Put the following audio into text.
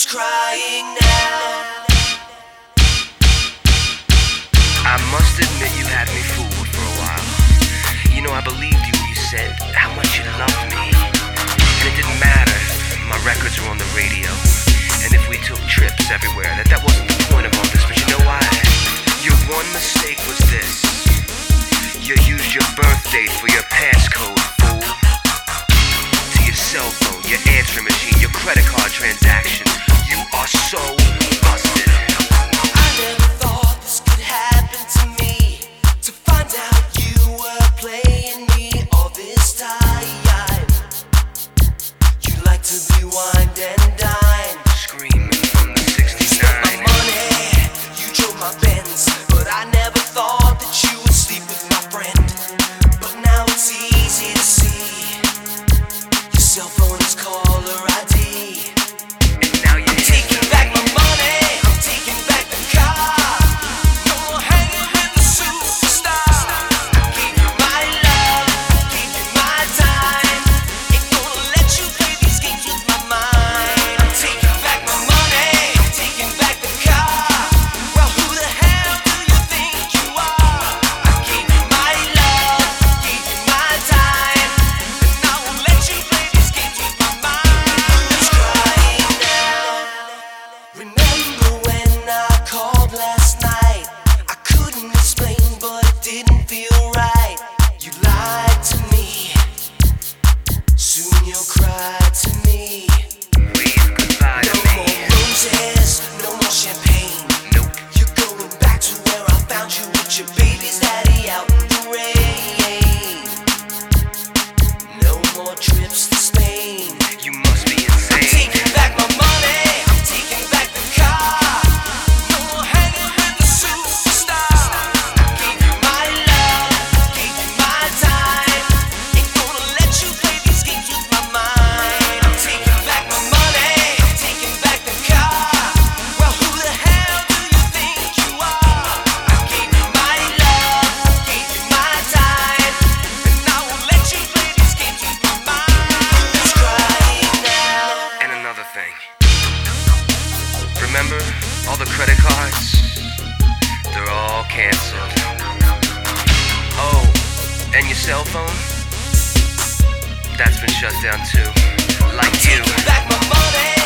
who's crying now. I must admit you had me fooled for a while. You know, I believed you when you said how much you loved me. And it didn't matter, my records were on the radio. And if we took trips everywhere, that that wasn't the point of all this. But you know why? Your one mistake was this. You used your birth date for your passcode cell phone, your answering machine, your credit card transactions. You are so Soon you'll cry to me. remember all the credit cards? They're all canceled. Oh, and your cell phone? That's been shut down too. Like you.